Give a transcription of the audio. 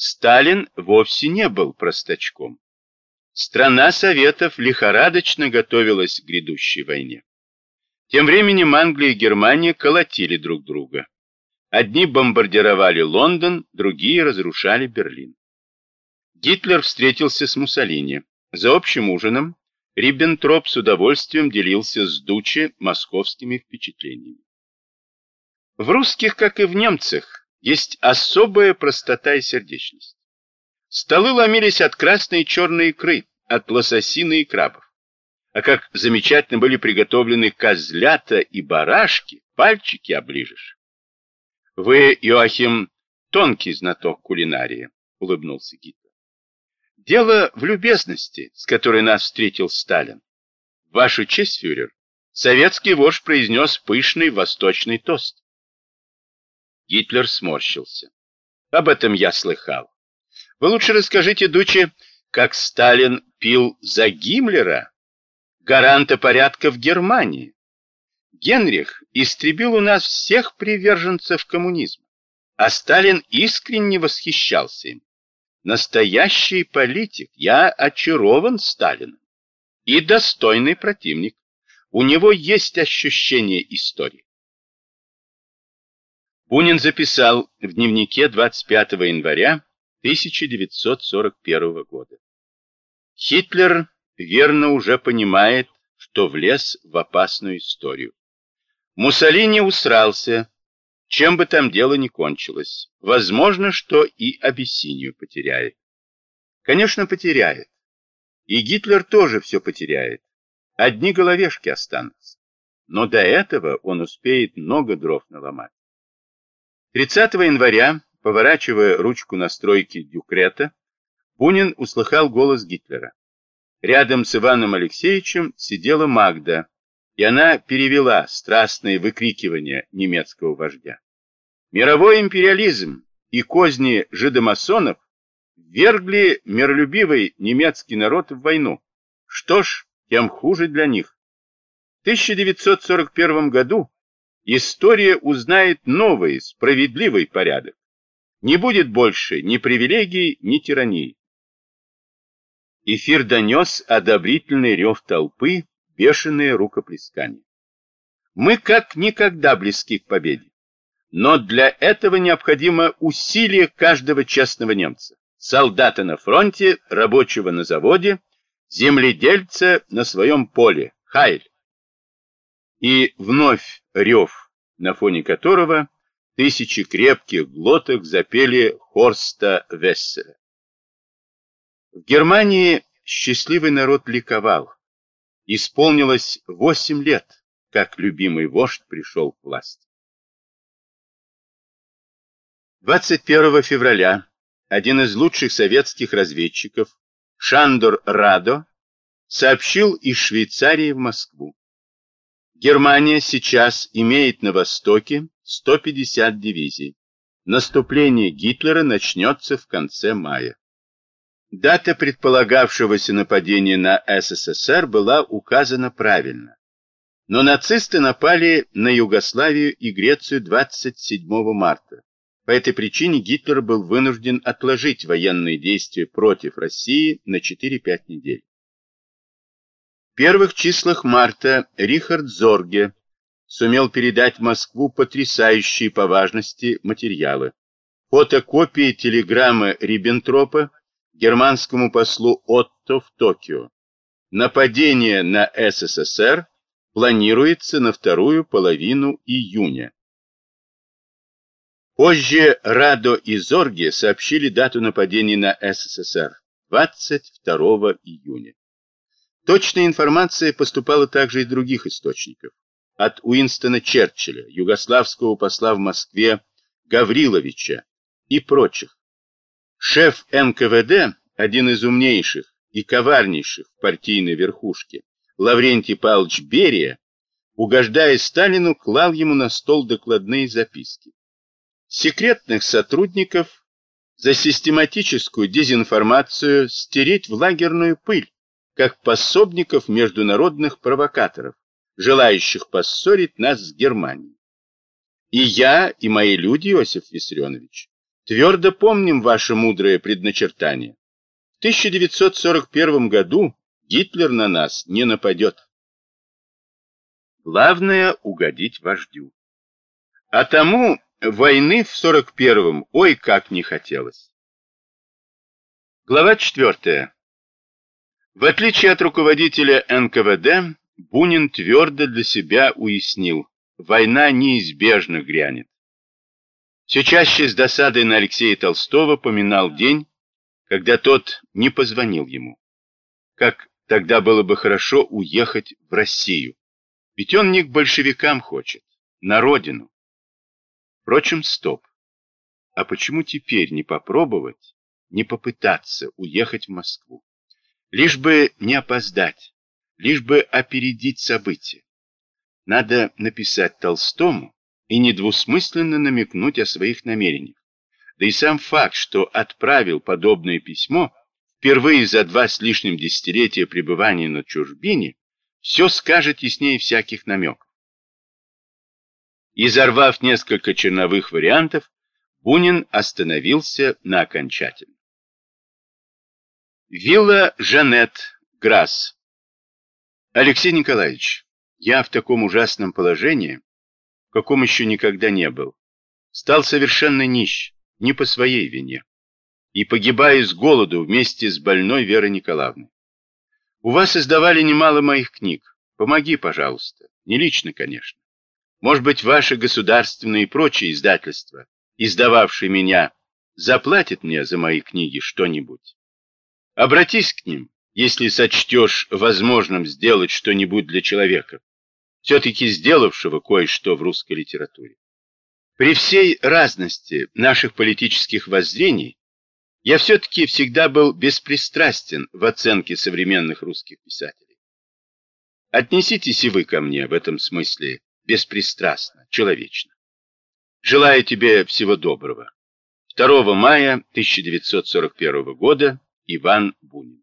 Сталин вовсе не был простачком. Страна Советов лихорадочно готовилась к грядущей войне. Тем временем Англия и Германия колотили друг друга. Одни бомбардировали Лондон, другие разрушали Берлин. Гитлер встретился с Муссолини. За общим ужином Риббентроп с удовольствием делился с Дуче московскими впечатлениями. В русских, как и в немцах, есть особая простота и сердечность. Столы ломились от красной и черной икры, от лососины и крабов. А как замечательно были приготовлены козлята и барашки, пальчики оближешь. Вы, Иоахим, тонкий знаток кулинарии, улыбнулся Гитлер. Дело в любезности, с которой нас встретил Сталин. Ваша честь, фюрер, советский вождь произнес пышный восточный тост. Гитлер сморщился. Об этом я слыхал. Вы лучше расскажите, Дуче, как Сталин пил за Гиммлера, гаранта порядка в Германии. Генрих истребил у нас всех приверженцев коммунизма, а Сталин искренне восхищался им. Настоящий политик, я очарован Сталином. И достойный противник. У него есть ощущение истории. Бунин записал в дневнике 25 января 1941 года. Хитлер верно уже понимает, что влез в опасную историю. Муссолини усрался, чем бы там дело ни кончилось. Возможно, что и Абиссинию потеряет. Конечно, потеряет. И Гитлер тоже все потеряет. Одни головешки останутся. Но до этого он успеет много дров наломать. 30 января, поворачивая ручку настройки Дюкрета, Бунин услыхал голос Гитлера. Рядом с Иваном Алексеевичем сидела Магда, и она перевела страстные выкрикивания немецкого вождя. Мировой империализм и козни жидомасонов вергли миролюбивый немецкий народ в войну. Что ж, тем хуже для них. В 1941 году история узнает новый, справедливый порядок. Не будет больше ни привилегий, ни тирании. Эфир донес одобрительный рев толпы, бешеные рукоплескания. Мы как никогда близки к победе. Но для этого необходимо усилие каждого честного немца. Солдата на фронте, рабочего на заводе, земледельца на своем поле. Хайль! И вновь рев, на фоне которого тысячи крепких глоток запели Хорста Весселя. В Германии счастливый народ ликовал. Исполнилось восемь лет, как любимый вождь пришел к власти. 21 февраля один из лучших советских разведчиков, Шандор Радо, сообщил из Швейцарии в Москву. Германия сейчас имеет на востоке 150 дивизий. Наступление Гитлера начнется в конце мая. Дата предполагавшегося нападения на СССР была указана правильно. Но нацисты напали на Югославию и Грецию 27 марта. По этой причине Гитлер был вынужден отложить военные действия против России на 4-5 недель первых числах марта Рихард Зорге сумел передать в Москву потрясающие по важности материалы. Фотокопии телеграммы Риббентропа германскому послу Отто в Токио. Нападение на СССР планируется на вторую половину июня. Позже Радо и Зорге сообщили дату нападения на СССР – 22 июня. Точная информация поступала также из других источников. От Уинстона Черчилля, югославского посла в Москве Гавриловича и прочих. Шеф НКВД, один из умнейших и коварнейших в партийной верхушке, Лаврентий Павлович Берия, угождая Сталину, клал ему на стол докладные записки. Секретных сотрудников за систематическую дезинформацию стереть в лагерную пыль, как пособников международных провокаторов, желающих поссорить нас с Германией. И я, и мои люди, Иосиф Виссарионович, Твердо помним ваше мудрое предначертание. В 1941 году Гитлер на нас не нападет. Главное — угодить вождю. А тому войны в 41-м ой как не хотелось. Глава 4. В отличие от руководителя НКВД, Бунин твердо для себя уяснил, война неизбежно грянет. Все чаще с досадой на Алексея Толстого поминал день, когда тот не позвонил ему. Как тогда было бы хорошо уехать в Россию. Ведь он не к большевикам хочет, на родину. Впрочем, стоп. А почему теперь не попробовать, не попытаться уехать в Москву? Лишь бы не опоздать, лишь бы опередить события. Надо написать Толстому и недвусмысленно намекнуть о своих намерениях. Да и сам факт, что отправил подобное письмо впервые за два с лишним десятилетия пребывания на чужбине, все скажет яснее всяких намеков. Изорвав несколько черновых вариантов, Бунин остановился на окончательном. Вилла Жанет, Грасс. Алексей Николаевич, я в таком ужасном положении, в каком еще никогда не был. Стал совершенно нищ, не по своей вине. И погибаю с голоду вместе с больной Верой Николаевной. У вас издавали немало моих книг. Помоги, пожалуйста. Не лично, конечно. Может быть, ваши государственные и прочие издательства, издававшие меня, заплатят мне за мои книги что-нибудь. Обратись к ним, если сочтешь возможным сделать что-нибудь для человека, все-таки сделавшего кое-что в русской литературе. При всей разности наших политических воззрений я все-таки всегда был беспристрастен в оценке современных русских писателей. Отнеситесь и вы ко мне в этом смысле беспристрастно, человечно. Желаю тебе всего доброго. 2 мая 1941 года Иван Бунин.